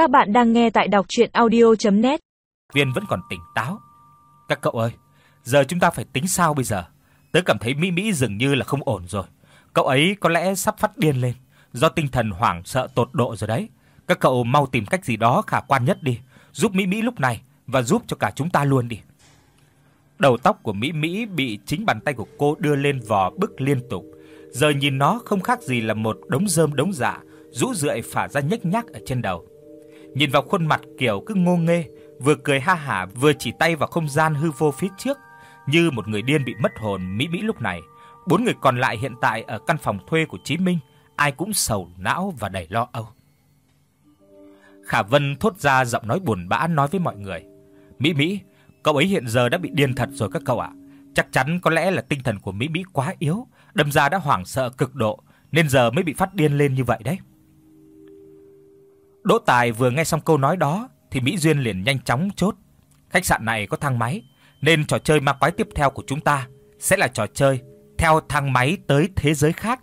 Các bạn đang nghe tại đọc audio net Viên vẫn còn tỉnh táo. Các cậu ơi, giờ chúng ta phải tính sao bây giờ? Tớ cảm thấy Mỹ Mỹ dường như là không ổn rồi. Cậu ấy có lẽ sắp phát điên lên, do tinh thần hoảng sợ tột độ rồi đấy. Các cậu mau tìm cách gì đó khả quan nhất đi, giúp Mỹ Mỹ lúc này và giúp cho cả chúng ta luôn đi. Đầu tóc của Mỹ Mỹ bị chính bàn tay của cô đưa lên vò bức liên tục. Giờ nhìn nó không khác gì là một đống rơm đống dạ, rũ rượi phả ra nhếch nhác ở trên đầu. Nhìn vào khuôn mặt kiểu cứ ngô nghê, vừa cười ha hả vừa chỉ tay vào không gian hư vô phía trước, như một người điên bị mất hồn Mỹ Mỹ lúc này. Bốn người còn lại hiện tại ở căn phòng thuê của Chí Minh, ai cũng sầu não và đầy lo âu. Khả Vân thốt ra giọng nói buồn bã nói với mọi người: "Mỹ Mỹ, cậu ấy hiện giờ đã bị điên thật rồi các cậu ạ. Chắc chắn có lẽ là tinh thần của Mỹ Mỹ quá yếu, đâm ra đã hoảng sợ cực độ nên giờ mới bị phát điên lên như vậy đấy." Đỗ Tài vừa nghe xong câu nói đó thì Mỹ Duyên liền nhanh chóng chốt. Khách sạn này có thang máy, nên trò chơi ma quái tiếp theo của chúng ta sẽ là trò chơi theo thang máy tới thế giới khác.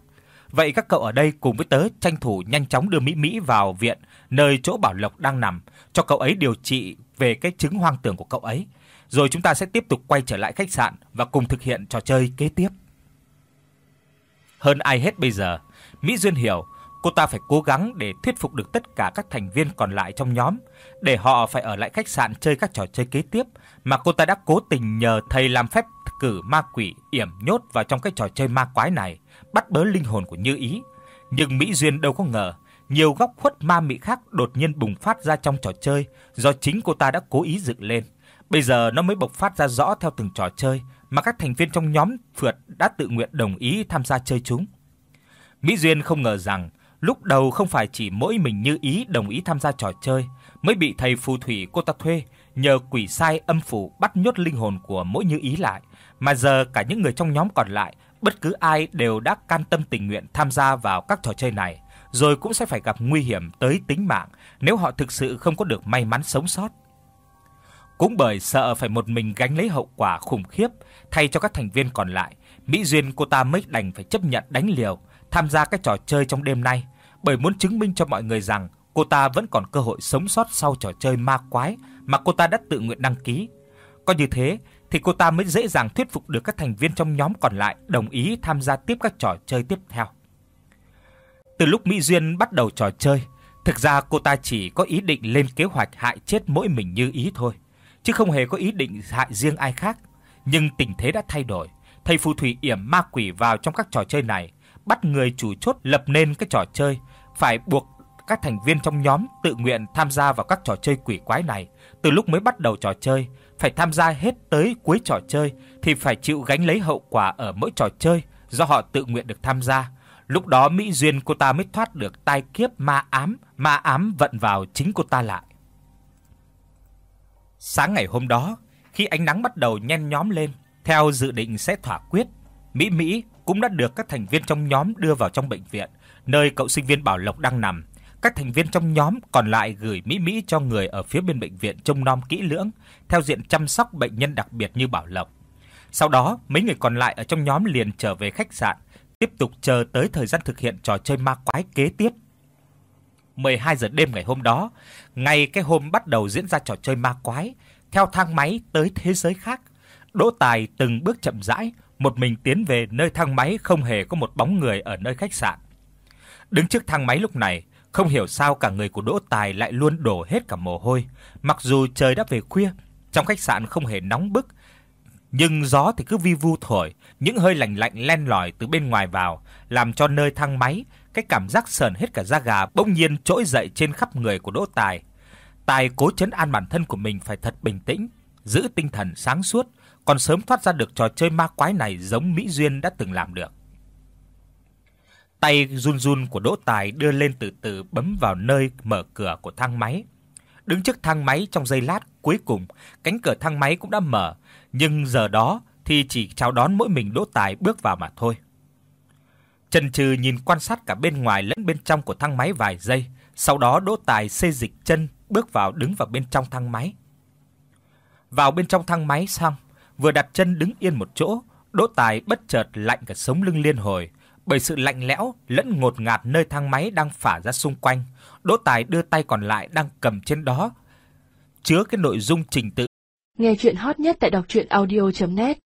Vậy các cậu ở đây cùng với tớ tranh thủ nhanh chóng đưa Mỹ Mỹ vào viện nơi chỗ Bảo Lộc đang nằm, cho cậu ấy điều trị về cái chứng hoang tưởng của cậu ấy. Rồi chúng ta sẽ tiếp tục quay trở lại khách sạn và cùng thực hiện trò chơi kế tiếp. Hơn ai hết bây giờ, Mỹ Duyên hiểu cô ta phải cố gắng để thuyết phục được tất cả các thành viên còn lại trong nhóm để họ phải ở lại khách sạn chơi các trò chơi kế tiếp mà cô ta đã cố tình nhờ thầy làm phép cử ma quỷ yểm nhốt vào trong cái trò chơi ma quái này, bắt bớ linh hồn của Như Ý. Nhưng Mỹ Duyên đâu có ngờ, nhiều góc khuất ma mị khác đột nhiên bùng phát ra trong trò chơi do chính cô ta đã cố ý dựng lên. Bây giờ nó mới bộc phát ra rõ theo từng trò chơi mà các thành viên trong nhóm phượt đã tự nguyện đồng ý tham gia chơi chúng. Mỹ Duyên không ngờ rằng lúc đầu không phải chỉ mỗi mình Như Ý đồng ý tham gia trò chơi, mới bị thầy phù thủy cô ta thuê nhờ quỷ sai âm phủ bắt nhốt linh hồn của mỗi Như Ý lại, mà giờ cả những người trong nhóm còn lại, bất cứ ai đều đã can tâm tình nguyện tham gia vào các trò chơi này, rồi cũng sẽ phải gặp nguy hiểm tới tính mạng nếu họ thực sự không có được may mắn sống sót. Cũng bởi sợ phải một mình gánh lấy hậu quả khủng khiếp thay cho các thành viên còn lại, Mỹ Duyên cô ta mới đành phải chấp nhận đánh liều tham gia cái trò chơi trong đêm nay, bởi muốn chứng minh cho mọi người rằng cô ta vẫn còn cơ hội sống sót sau trò chơi ma quái mà cô ta đã tự nguyện đăng ký. Có như thế thì cô ta mới dễ dàng thuyết phục được các thành viên trong nhóm còn lại đồng ý tham gia tiếp các trò chơi tiếp theo. Từ lúc Mỹ Duyên bắt đầu trò chơi, thực ra cô ta chỉ có ý định lên kế hoạch hại chết mỗi mình như ý thôi, chứ không hề có ý định hại riêng ai khác. Nhưng tình thế đã thay đổi, thầy phù thủy yểm ma quỷ vào trong các trò chơi này, bắt người chủ chốt lập nên cái trò chơi, phải buộc các thành viên trong nhóm tự nguyện tham gia vào các trò chơi quỷ quái này. Từ lúc mới bắt đầu trò chơi, phải tham gia hết tới cuối trò chơi thì phải chịu gánh lấy hậu quả ở mỗi trò chơi do họ tự nguyện được tham gia. Lúc đó Mỹ Duyên cô ta mới thoát được tai kiếp ma ám, ma ám vận vào chính cô ta lại. Sáng ngày hôm đó, khi ánh nắng bắt đầu nhen nhóm lên, theo dự định sẽ thỏa quyết, Mỹ Mỹ cũng đã được các thành viên trong nhóm đưa vào trong bệnh viện, nơi cậu sinh viên Bảo Lộc đang nằm. Các thành viên trong nhóm còn lại gửi Mỹ Mỹ cho người ở phía bên bệnh viện trông nom kỹ lưỡng, theo diện chăm sóc bệnh nhân đặc biệt như Bảo Lộc. Sau đó, mấy người còn lại ở trong nhóm liền trở về khách sạn, tiếp tục chờ tới thời gian thực hiện trò chơi ma quái kế tiếp. 12 giờ đêm ngày hôm đó, ngay cái hôm bắt đầu diễn ra trò chơi ma quái, theo thang máy tới thế giới khác, Đỗ Tài từng bước chậm rãi, một mình tiến về nơi thang máy không hề có một bóng người ở nơi khách sạn. Đứng trước thang máy lúc này, không hiểu sao cả người của Đỗ Tài lại luôn đổ hết cả mồ hôi, mặc dù trời đã về khuya, trong khách sạn không hề nóng bức, nhưng gió thì cứ vi vu thổi, những hơi lạnh lạnh len lỏi từ bên ngoài vào, làm cho nơi thang máy, cái cảm giác sờn hết cả da gà bỗng nhiên trỗi dậy trên khắp người của Đỗ Tài. Tài cố trấn an bản thân của mình phải thật bình tĩnh, giữ tinh thần sáng suốt, còn sớm thoát ra được trò chơi ma quái này giống Mỹ Duyên đã từng làm được. Tay run run của Đỗ Tài đưa lên từ từ bấm vào nơi mở cửa của thang máy. Đứng trước thang máy trong giây lát, cuối cùng cánh cửa thang máy cũng đã mở, nhưng giờ đó thì chỉ chào đón mỗi mình Đỗ Tài bước vào mà thôi. Trần Trừ nhìn quan sát cả bên ngoài lẫn bên trong của thang máy vài giây, sau đó Đỗ Tài xê dịch chân bước vào đứng vào bên trong thang máy. Vào bên trong thang máy xong, vừa đặt chân đứng yên một chỗ, Đỗ Tài bất chợt lạnh cả sống lưng liên hồi, bởi sự lạnh lẽo lẫn ngột ngạt nơi thang máy đang phả ra xung quanh. Đỗ Tài đưa tay còn lại đang cầm trên đó chứa cái nội dung trình tự. Nghe truyện hot nhất tại doctruyenaudio.net